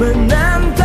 menanti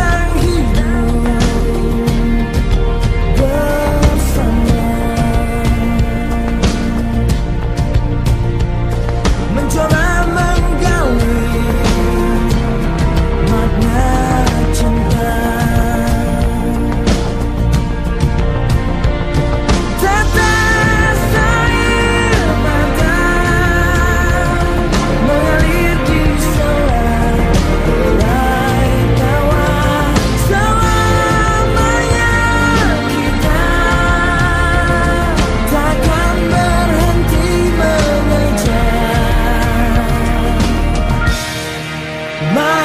My